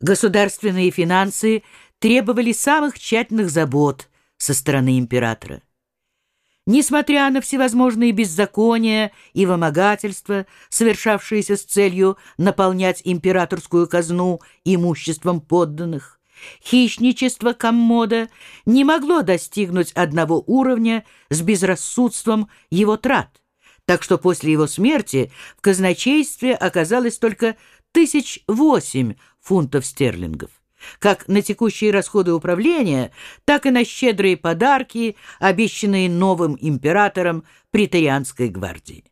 Государственные финансы требовали самых тщательных забот со стороны императора. Несмотря на всевозможные беззакония и вымогательства, совершавшиеся с целью наполнять императорскую казну имуществом подданных, хищничество коммода не могло достигнуть одного уровня с безрассудством его трат, так что после его смерти в казначействе оказалось только тысяч восемь фунтов стерлингов как на текущие расходы управления, так и на щедрые подарки, обещанные новым императором Притарианской гвардии.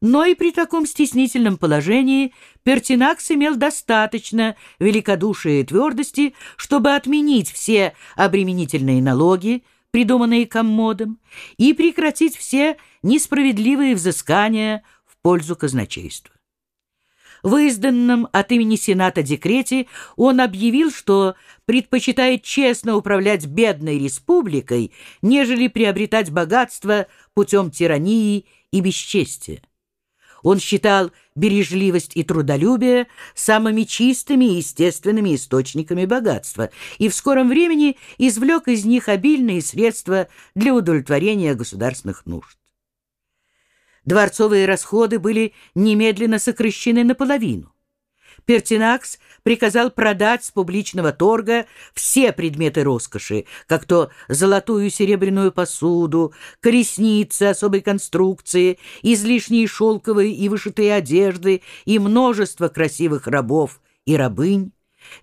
Но и при таком стеснительном положении Пертинакс имел достаточно великодушия и твердости, чтобы отменить все обременительные налоги, придуманные коммодом, и прекратить все несправедливые взыскания в пользу казначейства. В изданном от имени Сената декрете он объявил, что предпочитает честно управлять бедной республикой, нежели приобретать богатство путем тирании и бесчестия. Он считал бережливость и трудолюбие самыми чистыми и естественными источниками богатства и в скором времени извлек из них обильные средства для удовлетворения государственных нужд. Дворцовые расходы были немедленно сокращены наполовину. Пертинакс приказал продать с публичного торга все предметы роскоши, как то золотую и серебряную посуду, колесницы особой конструкции, излишние шелковые и вышитые одежды и множество красивых рабов и рабынь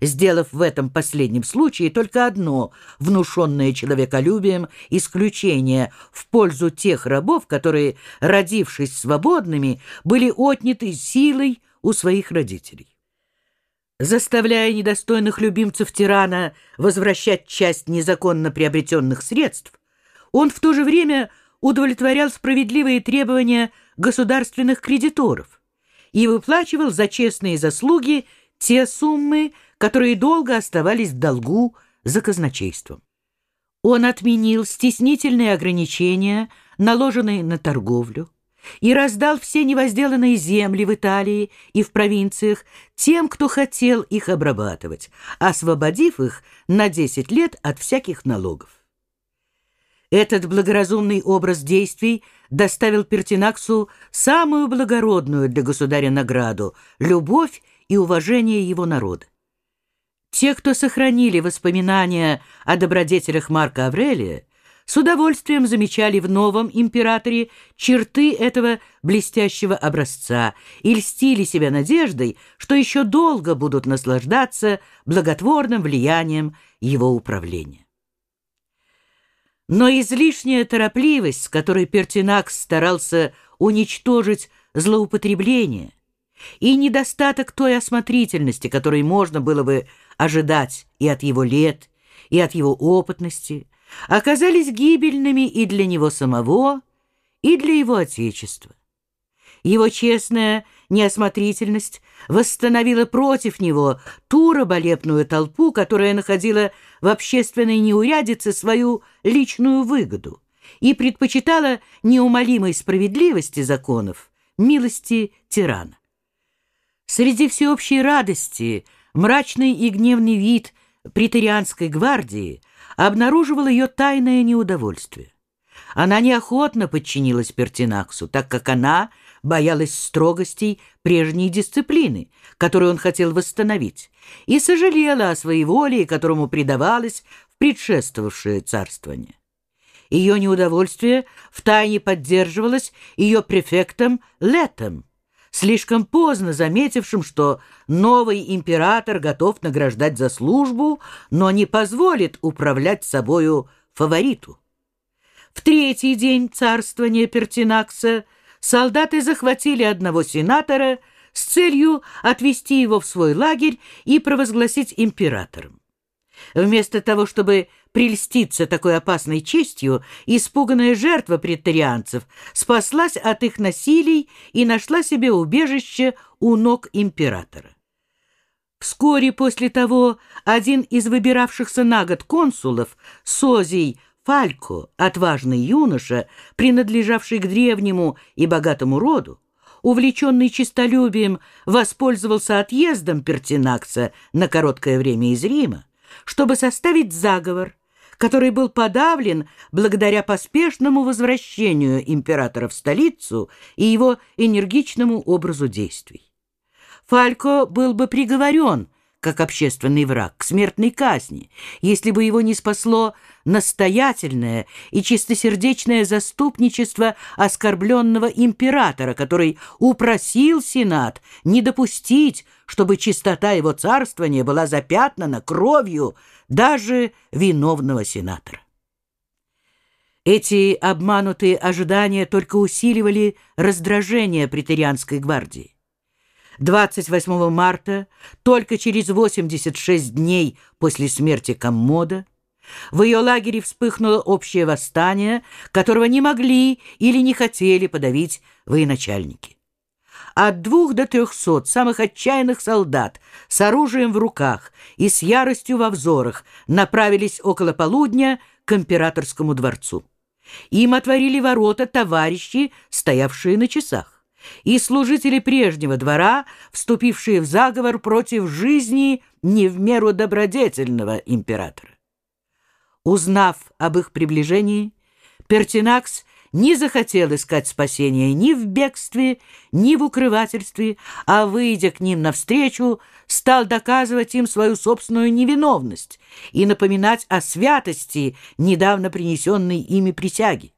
сделав в этом последнем случае только одно, внушенное человеколюбием, исключение в пользу тех рабов, которые, родившись свободными, были отняты силой у своих родителей. Заставляя недостойных любимцев тирана возвращать часть незаконно приобретенных средств, он в то же время удовлетворял справедливые требования государственных кредиторов и выплачивал за честные заслуги те суммы, которые долго оставались в долгу за казначейством. Он отменил стеснительные ограничения, наложенные на торговлю, и раздал все невозделанные земли в Италии и в провинциях тем, кто хотел их обрабатывать, освободив их на 10 лет от всяких налогов. Этот благоразумный образ действий доставил Пертинаксу самую благородную для государя награду — любовь и уважение его народа. Те, кто сохранили воспоминания о добродетелях Марка Аврелия, с удовольствием замечали в новом императоре черты этого блестящего образца и льстили себя надеждой, что еще долго будут наслаждаться благотворным влиянием его управления. Но излишняя торопливость, с которой Пертинакс старался уничтожить злоупотребление, и недостаток той осмотрительности, которой можно было бы ожидать и от его лет, и от его опытности, оказались гибельными и для него самого, и для его отечества. Его честная неосмотрительность восстановила против него ту раболепную толпу, которая находила в общественной неурядице свою личную выгоду и предпочитала неумолимой справедливости законов милости тирана. Среди всеобщей радости мрачный и гневный вид претарианской гвардии обнаруживал ее тайное неудовольствие. Она неохотно подчинилась Пертинаксу, так как она боялась строгостей прежней дисциплины, которую он хотел восстановить, и сожалела о своей воле, которому предавалась в предшествовавшее царствование. Ее неудовольствие втайне поддерживалось ее префектом Летом, слишком поздно заметившим, что новый император готов награждать за службу, но не позволит управлять собою фавориту. В третий день царствования Пертинакса солдаты захватили одного сенатора с целью отвести его в свой лагерь и провозгласить императором. Вместо того, чтобы прельститься такой опасной честью, испуганная жертва претарианцев спаслась от их насилий и нашла себе убежище у ног императора. Вскоре после того один из выбиравшихся на год консулов, Созий Фалько, отважный юноша, принадлежавший к древнему и богатому роду, увлеченный честолюбием, воспользовался отъездом Пертинакса на короткое время из Рима, чтобы составить заговор, который был подавлен благодаря поспешному возвращению императора в столицу и его энергичному образу действий. Фалько был бы приговорен как общественный враг, к смертной казни, если бы его не спасло настоятельное и чистосердечное заступничество оскорбленного императора, который упросил Сенат не допустить, чтобы чистота его царствования была запятнана кровью даже виновного сенатора. Эти обманутые ожидания только усиливали раздражение претерианской гвардии. 28 марта, только через 86 дней после смерти Коммода, в ее лагере вспыхнуло общее восстание, которого не могли или не хотели подавить военачальники. От двух до трехсот самых отчаянных солдат с оружием в руках и с яростью во взорах направились около полудня к императорскому дворцу. Им отворили ворота товарищи, стоявшие на часах и служители прежнего двора, вступившие в заговор против жизни не в меру добродетельного императора. Узнав об их приближении, Пертинакс не захотел искать спасения ни в бегстве, ни в укрывательстве, а, выйдя к ним навстречу, стал доказывать им свою собственную невиновность и напоминать о святости недавно принесенной ими присяги.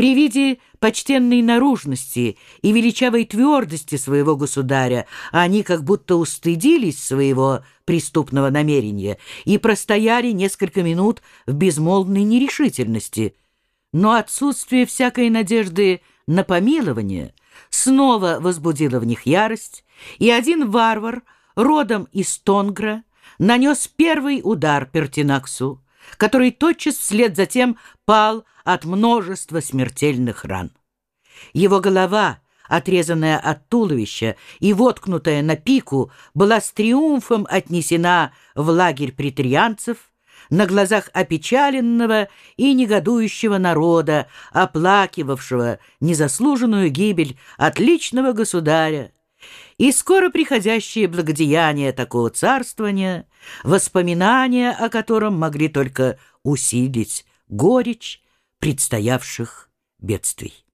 При виде почтенной наружности и величавой твердости своего государя они как будто устыдились своего преступного намерения и простояли несколько минут в безмолвной нерешительности. Но отсутствие всякой надежды на помилование снова возбудило в них ярость, и один варвар, родом из Тонгра, нанес первый удар Пертинаксу, который тотчас вслед за тем пал от множества смертельных ран. Его голова, отрезанная от туловища и воткнутая на пику, была с триумфом отнесена в лагерь притрианцев, на глазах опечаленного и негодующего народа, оплакивавшего незаслуженную гибель отличного государя, и скоро приходящие благодеяния такого царствования, воспоминания о котором могли только усилить горечь предстоявших бедствий.